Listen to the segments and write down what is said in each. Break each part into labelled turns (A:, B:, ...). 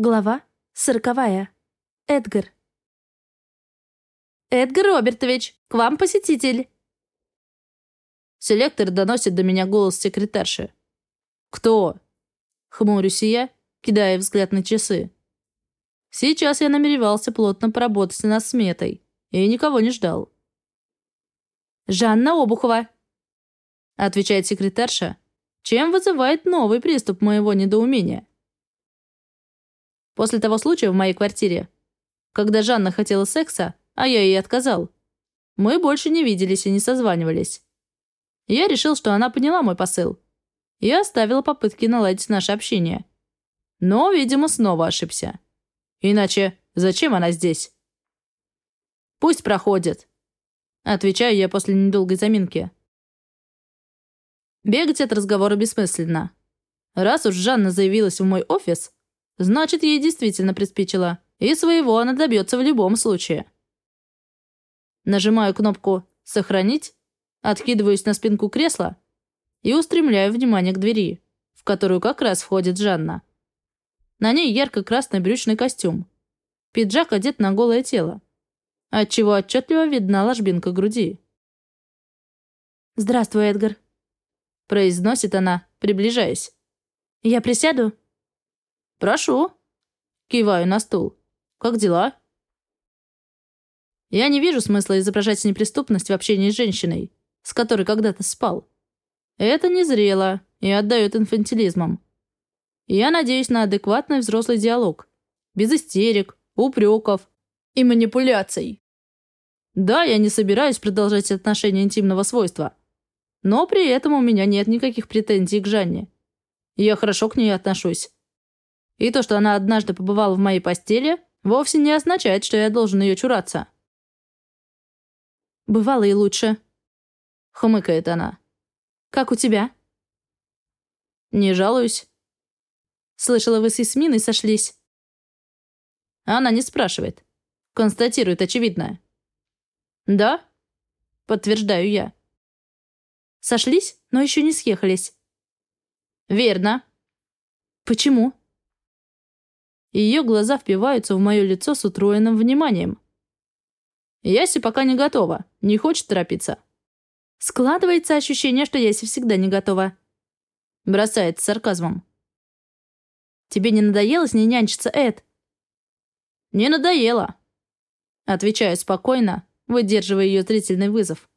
A: Глава сороковая. Эдгар. «Эдгар Робертович, к вам посетитель!»
B: Селектор доносит до меня голос секретарши. «Кто?» Хмурюсь я, кидая взгляд на часы. Сейчас я намеревался плотно поработать над сметой и никого не ждал.
A: «Жанна Обухова!»
B: Отвечает секретарша, чем вызывает новый приступ моего недоумения. После того случая в моей квартире, когда Жанна хотела секса, а я ей отказал, мы больше не виделись и не созванивались. Я решил, что она поняла мой посыл и оставила попытки наладить наше общение. Но, видимо, снова ошибся. Иначе зачем она здесь? Пусть проходит. Отвечаю я после недолгой заминки. Бегать от разговора бессмысленно. Раз уж Жанна заявилась в мой офис, Значит, ей действительно приспичило. И своего она добьется в любом случае. Нажимаю кнопку «Сохранить», откидываюсь на спинку кресла и устремляю внимание к двери, в которую как раз входит Жанна. На ней ярко-красный брючный костюм. Пиджак одет на голое тело, отчего отчетливо видна ложбинка груди.
A: «Здравствуй, Эдгар», — произносит она, приближаясь. «Я присяду?»
B: «Прошу». Киваю на стул. «Как дела?» Я не вижу смысла изображать неприступность в общении с женщиной, с которой когда-то спал. Это незрело и отдает инфантилизмом. Я надеюсь на адекватный взрослый диалог. Без истерик, упреков и манипуляций. Да, я не собираюсь продолжать отношения интимного свойства. Но при этом у меня нет никаких претензий к Жанне. Я хорошо к ней отношусь. И то, что она однажды побывала в моей постели, вовсе не означает, что я должен ее чураться.
A: «Бывало и лучше», — хмыкает она. «Как у тебя?»
B: «Не жалуюсь».
A: «Слышала, вы с Исминой сошлись?»
B: Она не спрашивает. Констатирует очевидное. «Да?» — подтверждаю я.
A: «Сошлись, но еще не съехались».
B: «Верно».
A: «Почему?»
B: Ее глаза впиваются в мое лицо с утроенным вниманием. Яси пока не готова, не хочет торопиться.
A: Складывается ощущение, что Яси всегда не готова.
B: Бросает с сарказмом.
A: Тебе не надоело с ней нянчиться, Эд?
B: Не надоело. Отвечаю спокойно, выдерживая ее зрительный вызов.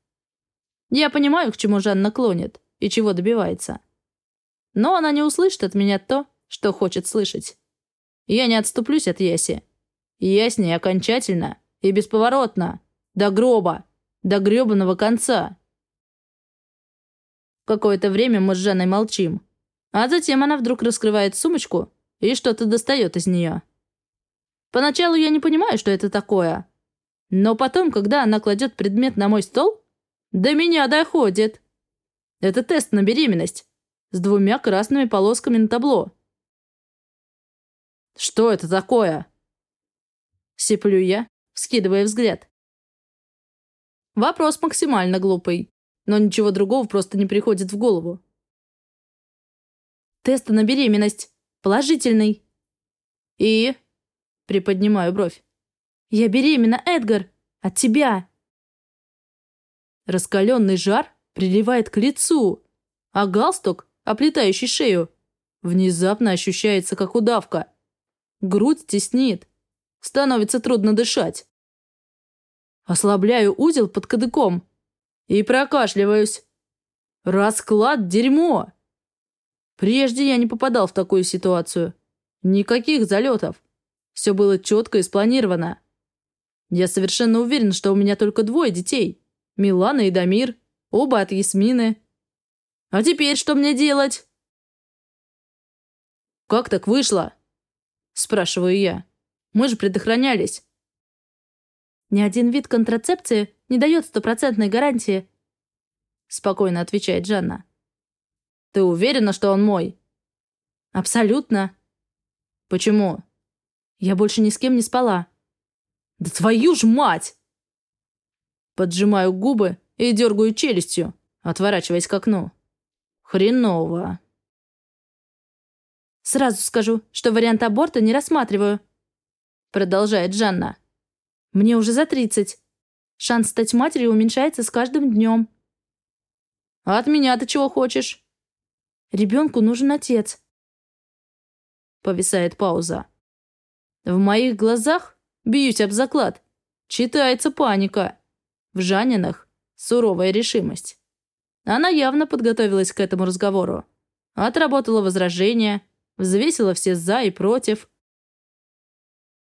B: Я понимаю, к чему Жанна клонит и чего добивается. Но она не услышит от меня то, что хочет слышать. Я не отступлюсь от Яси. Я с ней окончательно и бесповоротно. До гроба. До гребаного конца. Какое-то время мы с Жанной молчим. А затем она вдруг раскрывает сумочку и что-то достает из нее. Поначалу я не понимаю, что это такое. Но потом, когда она кладет предмет на мой стол, до меня доходит. Это тест на беременность с двумя красными полосками на табло. «Что это такое?» Сиплю я, скидывая взгляд. Вопрос максимально глупый, но ничего другого просто не приходит в голову.
A: «Тест на беременность. Положительный».
B: «И?» Приподнимаю бровь.
A: «Я беременна, Эдгар. От тебя».
B: Раскаленный жар приливает к лицу, а галстук, оплетающий шею, внезапно ощущается как удавка. Грудь теснит. Становится трудно дышать. Ослабляю узел под кадыком и прокашливаюсь. Расклад – дерьмо. Прежде я не попадал в такую ситуацию. Никаких залетов. Все было четко и спланировано. Я совершенно уверен, что у меня только двое детей. Милана и Дамир. Оба от Ясмины. А теперь что мне делать? Как так вышло? Спрашиваю я. Мы же предохранялись.
A: Ни один вид контрацепции не дает стопроцентной гарантии. Спокойно отвечает Жанна.
B: Ты уверена, что он мой?
A: Абсолютно.
B: Почему?
A: Я больше ни с кем не спала.
B: Да твою ж мать! Поджимаю губы и дергаю челюстью, отворачиваясь к окну. Хреново.
A: Сразу скажу, что вариант аборта не рассматриваю. Продолжает Жанна. Мне уже за 30. Шанс стать матерью уменьшается с каждым днем.
B: А от меня ты чего хочешь?
A: Ребенку нужен отец.
B: Повисает пауза. В моих глазах, бьюсь об заклад, читается паника. В Жанинах суровая решимость. Она явно подготовилась к этому разговору. Отработала возражения, взвесила все «за» и «против».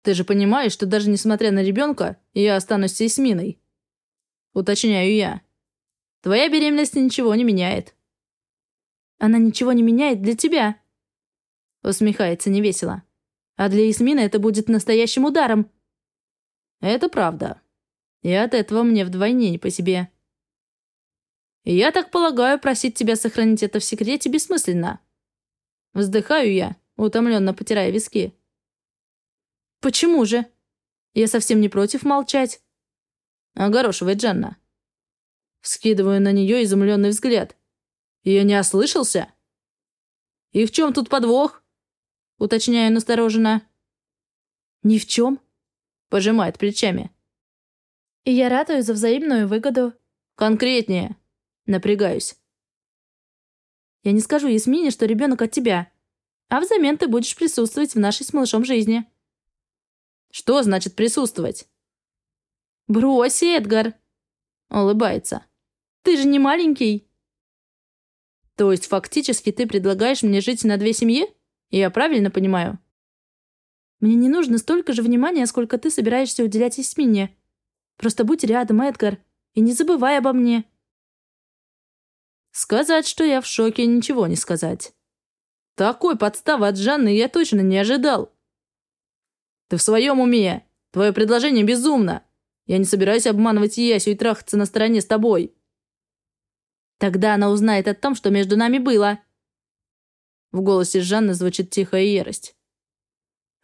B: «Ты же понимаешь, что даже несмотря на ребенка, я останусь сейсминой?» Уточняю я. «Твоя беременность ничего не меняет».
A: «Она ничего не меняет для тебя», — усмехается невесело. «А для Ясмины это будет настоящим ударом».
B: «Это правда. И от этого мне вдвойне не по себе». «Я так полагаю, просить тебя сохранить это в секрете бессмысленно». Вздыхаю я, утомленно потирая виски.
A: «Почему же? Я совсем не против молчать».
B: Огорошивает Джанна. Скидываю на нее изумленный взгляд. Я не ослышался? И в чем тут подвох? Уточняю настороженно.
A: Ни в чем.
B: Пожимает плечами.
A: И я ратую за взаимную выгоду.
B: Конкретнее. Напрягаюсь.
A: Я не скажу Ясмине, что ребенок от тебя. А взамен ты будешь присутствовать в нашей с малышом жизни.
B: Что значит присутствовать?
A: Брось, Эдгар.
B: Улыбается.
A: Ты же не маленький.
B: То есть фактически ты предлагаешь мне жить на две семьи? Я правильно понимаю?
A: Мне не нужно столько же внимания, сколько ты собираешься уделять Ясмине. Просто будь рядом, Эдгар, и не забывай обо мне.
B: Сказать, что я в шоке, ничего не сказать. Такой подставы от Жанны я точно не ожидал. Ты в своем уме? Твое предложение безумно. Я не собираюсь обманывать Ясю и трахаться на стороне с тобой.
A: Тогда она узнает о том, что между нами было.
B: В голосе Жанны звучит тихая ярость.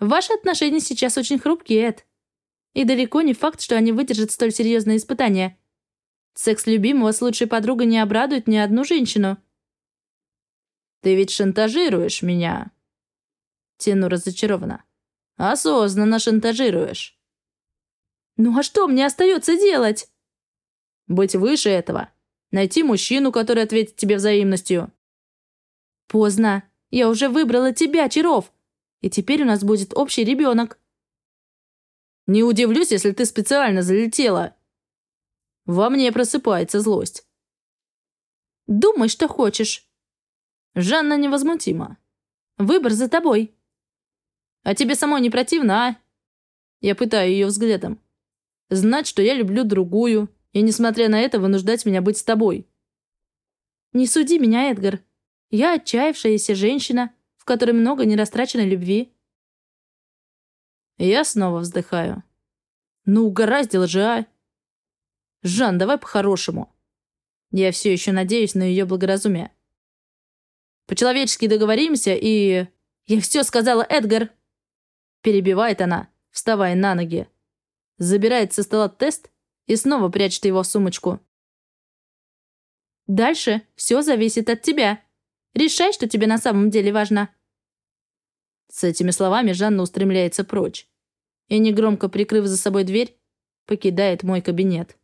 A: Ваши отношения сейчас очень хрупкие, Эд. И далеко не факт, что они выдержат столь серьезные испытания. Секс любимого с лучшей подругой не обрадует ни одну женщину.
B: «Ты ведь шантажируешь меня?» Тяну разочарованно. «Осознанно шантажируешь».
A: «Ну а что мне остается делать?»
B: «Быть выше этого. Найти мужчину, который ответит тебе взаимностью».
A: «Поздно. Я уже выбрала тебя, Чаров. И теперь у нас будет общий ребенок».
B: «Не удивлюсь, если ты специально залетела», во мне просыпается злость.
A: «Думай, что хочешь».
B: Жанна невозмутима.
A: «Выбор за тобой».
B: «А тебе самой не противно, а?» Я пытаю ее взглядом. «Знать, что я люблю другую, и, несмотря на это, вынуждать меня быть с тобой».
A: «Не суди меня, Эдгар. Я отчаявшаяся женщина, в которой много нерастраченной любви».
B: Я снова вздыхаю. «Ну, угораздило же, а!» Жан, давай по-хорошему. Я все еще надеюсь на ее благоразумие. По-человечески договоримся и... Я все сказала, Эдгар. Перебивает она, вставая на ноги. Забирает со стола тест и снова прячет его в сумочку.
A: Дальше все зависит от тебя. Решай, что тебе на самом деле важно.
B: С этими словами Жанна устремляется прочь и, негромко прикрыв за собой дверь, покидает мой кабинет.